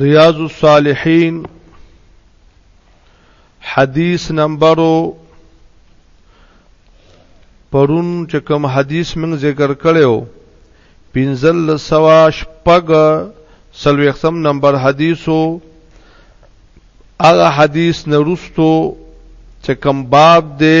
ریاض الصالحین حدیث نمبرو پرون چې کوم حدیث موږ ذکر کړو پنځل سوا شپږ سلوختم نمبر حدیثو هغه حدیث نرستو چې کوم باب دی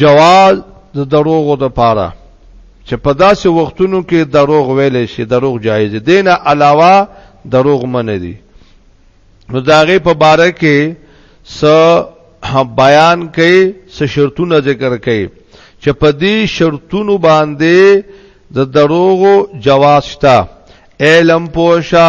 جواز د دروغو د پاره چې په داسې وختونو کې دروغ ویل شي دروغ جایز دي نه علاوه دروغ من دي نو داغه په باره کې س بیان کوي س شرطونه ذکر کوي چې په دې شرطونو باندې د دروغو جواز شته علم پوشا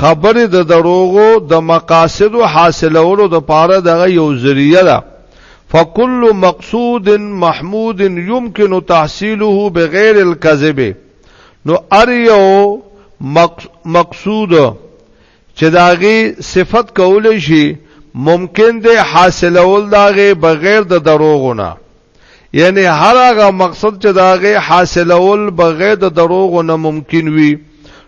خبره د دروغو د مقاصد حاصلولو د پاره دغه یو ذریعہ ده فکل مقصود محمود يمكن تحصيله بغیر الكذب نو ار یو مقصود چې داغي صفت کول شي ممکن دی حاصلول داغه بغیر د دروغونه یعنی هر هغه مقصد چې داغه حاصلول بغیر د دروغ نه ممکن وي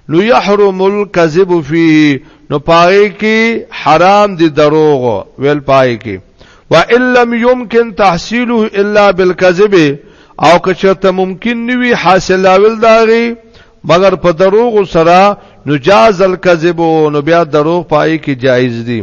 نو يحرم الكذب فيه نو پای کې حرام دي دروغ ویل پای کې وان لم يمكن تحصيله الا بالكذب او که چرته ممکن نیوي حاصلول داغي مگر په دروغ سره نجاز الكذب نو بیا دروغ پای کې جایز دي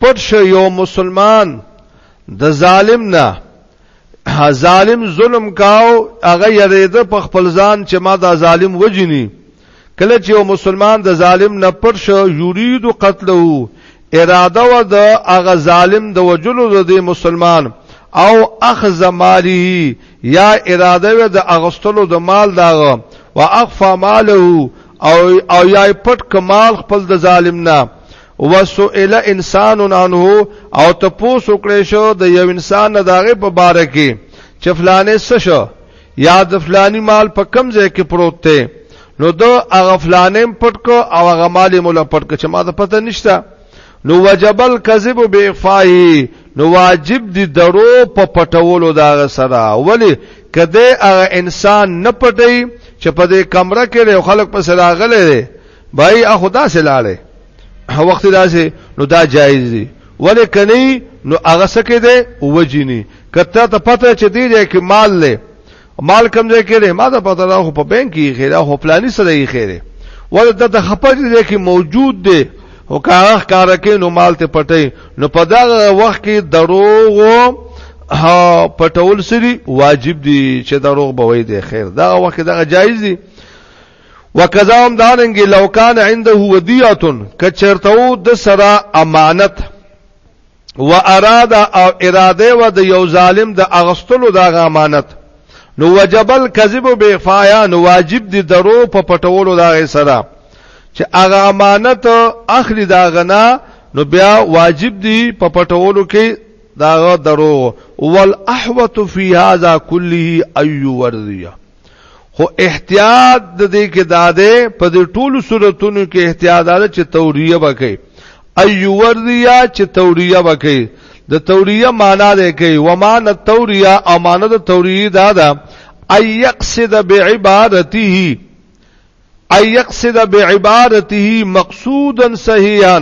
پټ شو یو مسلمان د ظالم نه ظالم ظلم کاو هغه یریده په خپل ځان چې ما دا ظالم وجنی کله چې یو مسلمان د ظالم نه پټ شو یرید قتله اراده و د هغه ظالم د وجلو د مسلمان او اخذ ماله یا اراده و د اغستلو د مال داغه واخفى ماله او او یا پټ کمال خپل د ظالم نه وسئل انسان عنه او تپوس وکړې شو د یو انسان نه داغه په باره کې چې فلانه څه شو یا د فلانی مال په کم ځای کې پروت دی نو دو هغه فلانه پټ کو او هغه مال مولا پټ کو چې ما ته پته نشته نو وجبل کذب بیغفای نو واجب دی درو په پټولو دا سره ولی کده هغه انسان نه پټي چې په دې کمره کې خلک په سراغله بای اخو دا سه لاړې وخت دا سه نو دا جایز دی ولې کني نو هغه سکه دی وجنی کته ته پته چې دی دی کې مال لې مال کم ځای کې ما ته پته راخو په بانک کې خیره خو پلاني سره یې خیره ولې د خپل دی کې موجود دی او کاغه کار کې نو مال ته پټي نو په دا وخت کې دروغ ها پټول سری واجب دي چې دروغ به وي د خیر دا وخت دا جایز دي وکذا هم دارنګ لو کان عنده ودیعه کچرتو د سرا امانت و اراده او اراده و د یو ظالم د اغستلو د امانت نو وجبل کذب به فایا نو واجب دي درو په پټولو دا سره چې هغه امانت اخلي دا غنا نو بیا واجب دي په پټولو کې دا درو ول احوت فی هذا کله ایو ورزیه خو احتیاط د دې کې داده په دې ټولو صورتونو کې احتیاط داده چې توریه وکړي ایو وریا چې توریه وکړي د توریه معنا ده کوي ومان التوریه امانه د توریه داده ايقصد بعبادته ايقصد بعبادته مقصودا صحيحا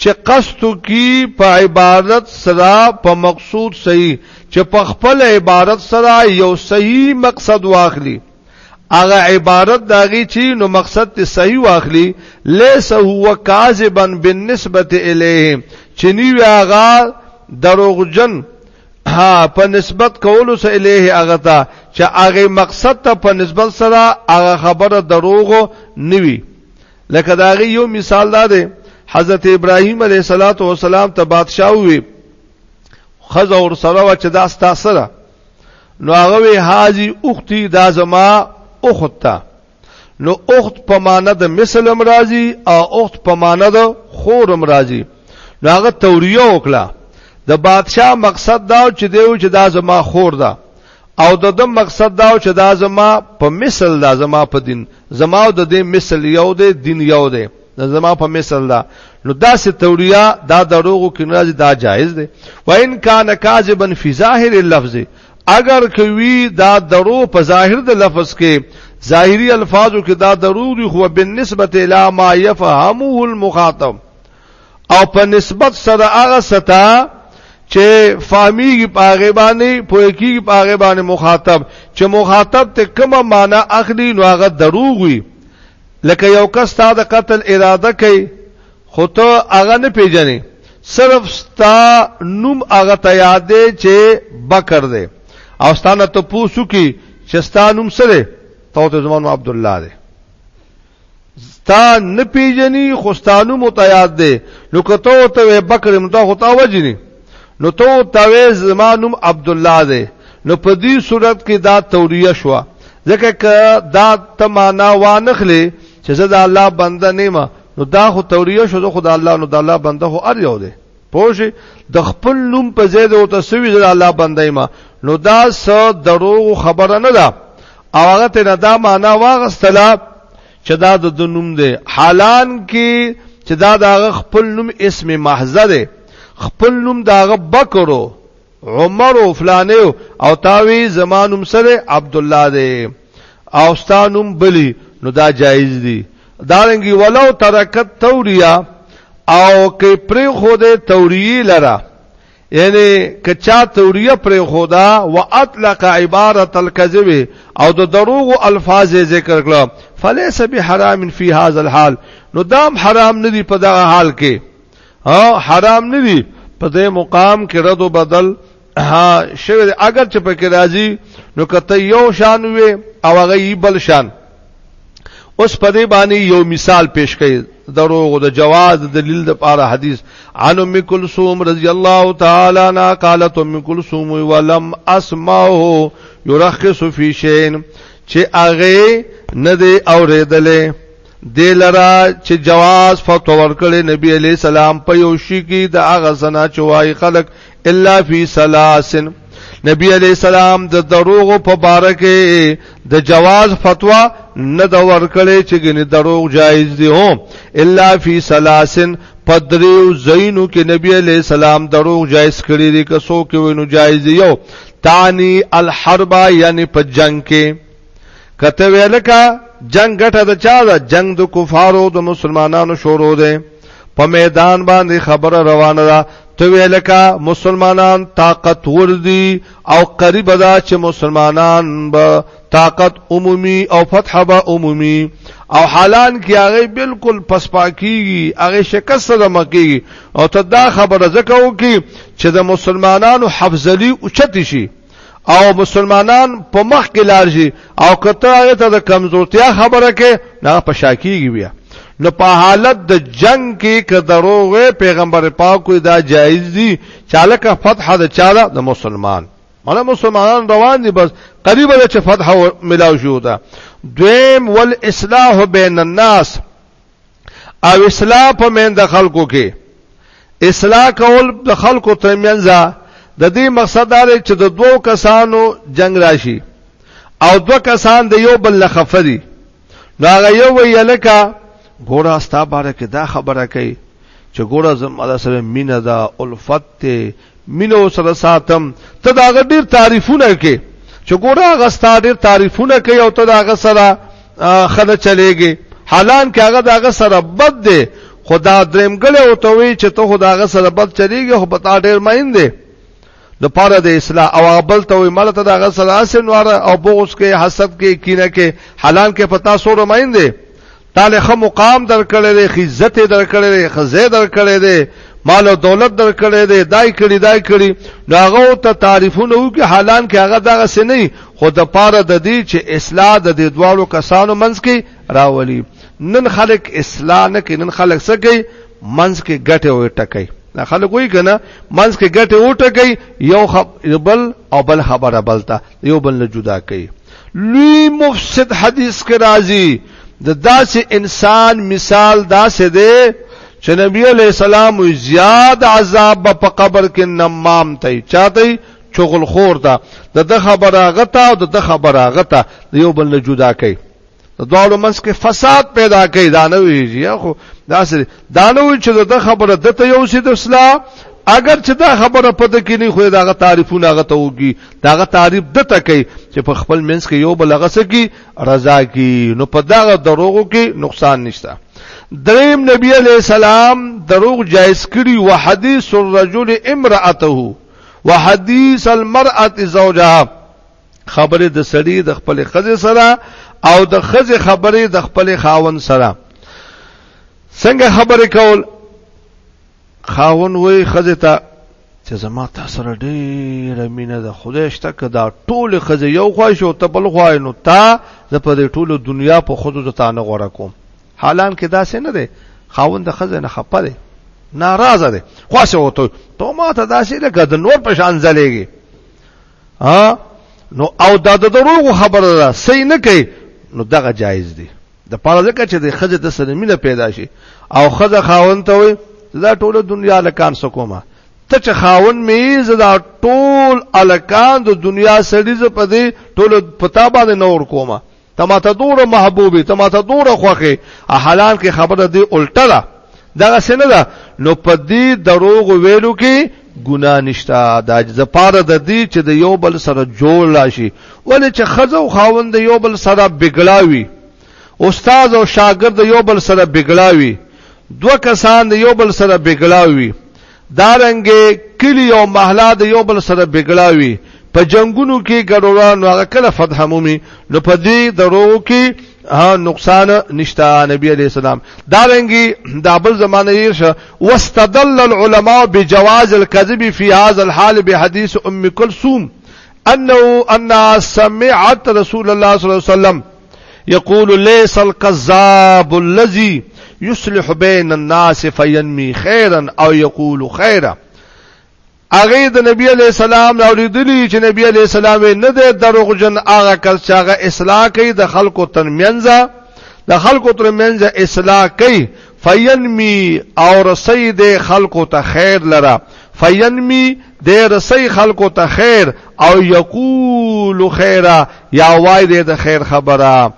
چې قصد کی په عبادت سره په مقصود صحیح چې په خپل عبادت سره یو صحیح مقصد واخلي هغه عبارت داغي چې نو مقصد ته صحیح واخلي ليس هو کاذبا بالنسبه الیه چې نیو هغه دروغجن ها په نسبت کولو سره الیه هغه ته چې هغه مقصد ته په نسبت سره هغه خبره دروغ نیوي لکه دا غي یو مثال دا دی حضرت ابراهیم علیه صلوات و سلام ته بادشاہ وی خزه اور سره و چې دا ستا سره نو هغه وی حاجی اختی دا زما اخت تا نو اخت په معنا د مثل امراضی او اخت په معنا د خور امراضی نو هغه توریه وکړه د بادشاہ مقصد دا چې دیو چې دا زما خور ده او د د مقصد دا چې دا زما په مثل دا زما په دین زما د دې مثل یو دی دین یو دی زما په مثل دا نو دا سه توریا دا دروغو کې نه دا جایز دی و ان کان کاذبا فی ظاهر اللفظ اگر کوي دا درو په ظاهر د لفظ کې ظاهری الفاظو کې دا دروغ دی خو بالنسبه الی ما یفهمه المخاطب او په نسبت سره هغه ستا چې فهميږي پاغه باندې پوهيږي پاغه باندې مخاطب چې مخاطب ته کومه معنا اخلي نو هغه دروغ وي لکه یو کس تا د قتل اراده کوي خو ته هغه نه پیژنې صرف ستا نوم هغه ته یادې چې بکر دی او ستانه ته پوسو کی چې ستا نوم سره ته ته زمونږ عبد الله دی ستا نه پیژني خو ستانو متیاد دی نو کته ته بکر متا خو تا وجني نو ته ته زمانوم عبد الله دی نو په دې صورت کې دا توریه شو ځکه ک دا تمانا وانخلې چې زه د الله بنده نیمه نو دا خو توریه شو زه خو د الله نو د الله بنده خو ار یو دی پوجي د خپل نوم په ځای د وته سوي د الله بندای ما نو دا س دروغ خبره نه ده او هغه ته نه دا معنا واغستلا چې دا د نوم دی حالان کې چې دا د خپل نوم اسم محض دی خپل نوم داغه بکرو عمر او فلانه او تاوی زمانم سره عبد الله دی او ستانم بلی نو دا جایز دی دارنګي ولو ترکت توریا او کې پری خو دې توریه لرا یعنی کچا توریه پری خو دا واطلق عبارت الكذب او د دروغ الفاظ ذکر کړه فلیس بحرام فی هذا الحال نو دام حرام ندی په دا حال کې او حرام نه دي په دې مقام کې رد او بدل ها شوی اگر چې په کې راځي نو کته یو شان وي او هغه یې بل شان اوس په دې باندې یو مثال پیش کړي دروغ د جواز دلیل د پاره حدیث عن ام کلثوم رضی الله تعالی عنها قالت ام کلثوم ولم اسمعه يرخص في شيء چې هغه نه دی اوریدلې دی لرا چې جواز فتوا ورکړي نبی علی سلام په یو شي کې د هغه زنا چوي خلق الا فی سلاسن نبی علی السلام د دروغ په باره کې د جواز فتوا نه د ورکړي چې ګنې دروغ جایز دي هو الا فی سلاسن پدریو زینو کې نبی علی السلام دروغ جایز کړی دي که څوک وینو جایز یو تانی الحرب یعنی په جنگ کې کته ویلکا جنگ ګټه د چا ده جنگ د کفارو د مسلمانانو شروع ده په میدان باندې خبره روانه ده ته ویلکا مسلمانان طاقت ور دي او قریب ده چې مسلمانان به طاقت عمومي او فتح به عمومي او حالان کې هغه بالکل پسپاکیږي هغه شکست ده مکیږي او ته دا خبره زکه وکي چې د مسلمانانو حفظلی اوچت شي او مسلمانان په مخ کې لار شي او کته هغه ته د کمزورتیا خبره کې نه په شاکیږي بیا نو په حالت د جنگ کې که دروغ پیغمبر پاک کو دا جایز دي چاله کا فتح د چاله د مسلمان مله مسلمانان روان دي بس قریب ده چې فتح ملاو شو دا دویم ول اصلاح بین الناس او اصلاح په مند خلکو کې اصلاح کول د خلکو ترمنځ د دې مقصد دا دی چې د دوو کسانو جنگ راشي او دوه کسان د یو بل نه خفدي نو هغه یو ویلکه ګوره ستا باره کې دا خبره کوي چې ګوره زما سره مینه ده الفت ته مینو سره ساتم ته دا ډیر تعریفونه کې چې ګوره هغه ستا ډیر تعریفونه کوي او ته دا هغه سره خله چلےږي حالان کې هغه دا هغه سره بد دی خدا دریم ګله او ته وی چې ته خدا هغه سره بد چلےږي خو پتا ډیر مین دی د پاره د اصلاح او بل ته وی ملته دا هغه سره اسنوار او بغض کې حسد کې کینه کې حالان کې پتا سور مین دی تاله خه مقام درکړی دی خزت درکړی دی خزه درکړی دی مال او دولت درکړی دی دای کړي دای کړي ناغه ته تعریفونه وو کې حالان کې هغه دغه سه نه خو د پاره د دې چې اصلاح د دې دواړو کسانو منځ کې راولي نن خلک اصلاح نه کوي نن خلک څه کوي منځ کې ګټه وي ټکي دا خلک وایي کنه منځ کې ګټه وټه کوي یو خبر بل او بل خبره بلتا یو بل نه جدا کوي لوی مفسد حدیث کې راځي د داسې انسان مثال داسې دی چې نبی علی السلام زیاد عذاب په قبر کې نمام ته چاته چغل خور ده د خبره غته او د خبره غته یو بل نه جدا کوي د دوالو منځ کې فساد پیدا کوي دا نه ویږي خو دا سره دا نه وی چې د خبره د ته یو سید اصلاح اگر چې دا خبره پته کې نه خو داغه تعریفونه غته وږي داغه تعریف د ته کوي چې په خپل منځ کې یو بل غسه کې رضا کې نو په داغه دروغو کې نقصان نشته دریم نبی علی السلام دروغ جایز کړي وحدیث الرجل امراته وحدیث المرأه زوجها خبره د سړی د خپل خزه سره او د خزه خبره د خپل خاون سره څنګه خبره کول خاون وای خزه ته چې زما تاسو سره ډېر مینه ده خدای شته کدا ټول خزه یو خوښ او ته بل خوای نو تا د په دې ټولو دنیا په خودو د تانه غوړه کوم حالان کې دا څه نه ده خاون د خزه نه خپه ده ناراضه ده خوښه وته ته ما ته دا څه لکه د نور په شان ځلېږي ها نو او دا د دروغ خبره ده صحیح نه کوي نو دغه جایز دی د پاره ځکه چې د خزه د سره مینه پیدا شي او خزه خاون ته وي دا ټوله دنیا لکان سکوما ته چې خاون می زدا ټول الکان د دنیا سړي ز په دې ټول پتا باندې نور کومه ته ماته دوره محبوبي ته ماته دوره خوخه حالان کې خبره دی الټه ده دغه سینه ده نو په دې دروغ ویلو کې ګنا نشتا دا زپاره د دې چې د یو بل سره جوړ لاشي ولې چې خزه او خاوند یو بل سره بګلاوي استاد او شاګرد یو بل سره بګلاوي دو کسان یو بل سره بګلاوي دارنګه کلی او محله د یو بل سره بګړاوي په جنگونو کې ګډوډان هغه کله فتح مومي نو په دې درو کې ها نقصان نشتا نبی علیہ السلام دارنګي دا بل زمانه یې شه واستدل العلماء بجواز الكذب في هذا الحال بحديث ام كلثوم انه ان سمعت رسول الله صلی الله علیه وسلم یقول ليس الكذاب الذي يصلح بين الناس فينمي خيرا او يقول خيرا هغه د نبی علی السلام اوریدلی چې نبی علی السلام نه د دروغجن هغه کس چې هغه اصلاح کوي د خلکو ترمنځ د خلکو ترمنځ اصلاح کوي فینمی او رسید خلکو ته خیر لره فینمی دې رسي خلکو ته خیر او یقول خیره یا وای دې د خیر خبره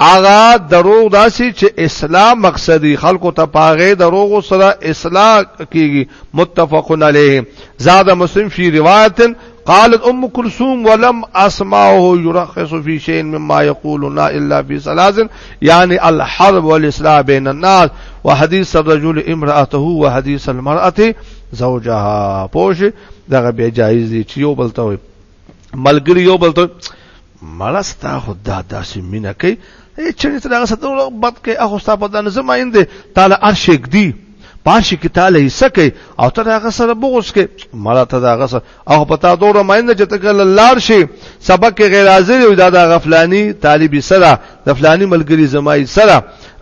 اغا دروغ داسي چې اسلام مقصدی خلکو ته پاغه دروغ سره اصلاح کیږي متفقن علیه زاد مسلم فی روایت قالت ام كلثوم ولم اسمعه يرخص في شيء مما يقولون الا في ثلاث يعني الحرب والاصلاح بين الناس وحديث الرجل امراته وحديث المراه زوجها پوش دغه بیا جایز دي چې یو بل ته وي ملګری یو بل ته ملستا خدا داسې مینا کوي چې ته دغه ستو بد کې اخو ستا په دنه زما انده تعالی ارشک دی پاشي کې تعالی حصہ کوي او ته هغه سره بغوس کې مړه ته هغه سره او پتا دور مینه چې تکل لار شي سبق غیر حاضر وي دا د غفلانی طالب سره د فلانی ملګری زمای سره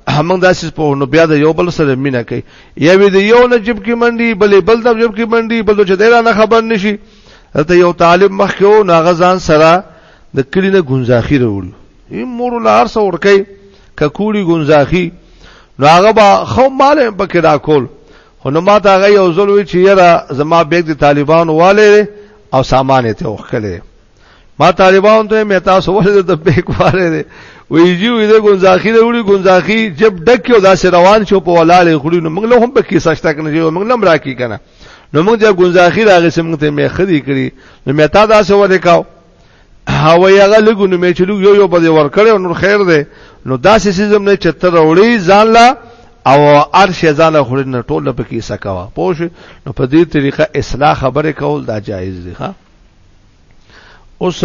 همغه داسې په نو بیا د یو بل سره مینه کوي یوې د یو نه جب کې منډي بلې بل د جب کې منډي بل چې دا نه خبر نشي ته یو طالب مخ کې و ناغه ځان سره د کلی نه ګنزاخي راوړي یم مور لار سره ورکې ککوړي ګنزاخي ناغه با خو مال پکې دا کول خو نو ماته هغه یو ځل وی چې یاره زما بیگ د طالبانو والے او سامان ته وخلې ما طالبان ته مې تاسو ولې د بیکواره دي وی جی وی د ګونځاخی د وړي ګونځاخی جب ډک یو داسې روان شو په ولاله خوري نو موږ له هم پکې سشته کنه جو موږ لم راکی کنه نو موږ د ګونځاخی راغې سم ته مې خدي کړی نو مې تا داسې ولې کاو هو یغه لګو نو مې چې لګو یو یو په ور کړو نو خیر دی نو داسې سیزم نه چتر وړي ځان لا او ارش ځاله خوري نه ټوله په کې سکوا پوه نو په دې طریقه اصلاح خبره کول دا جایز دی ها اوس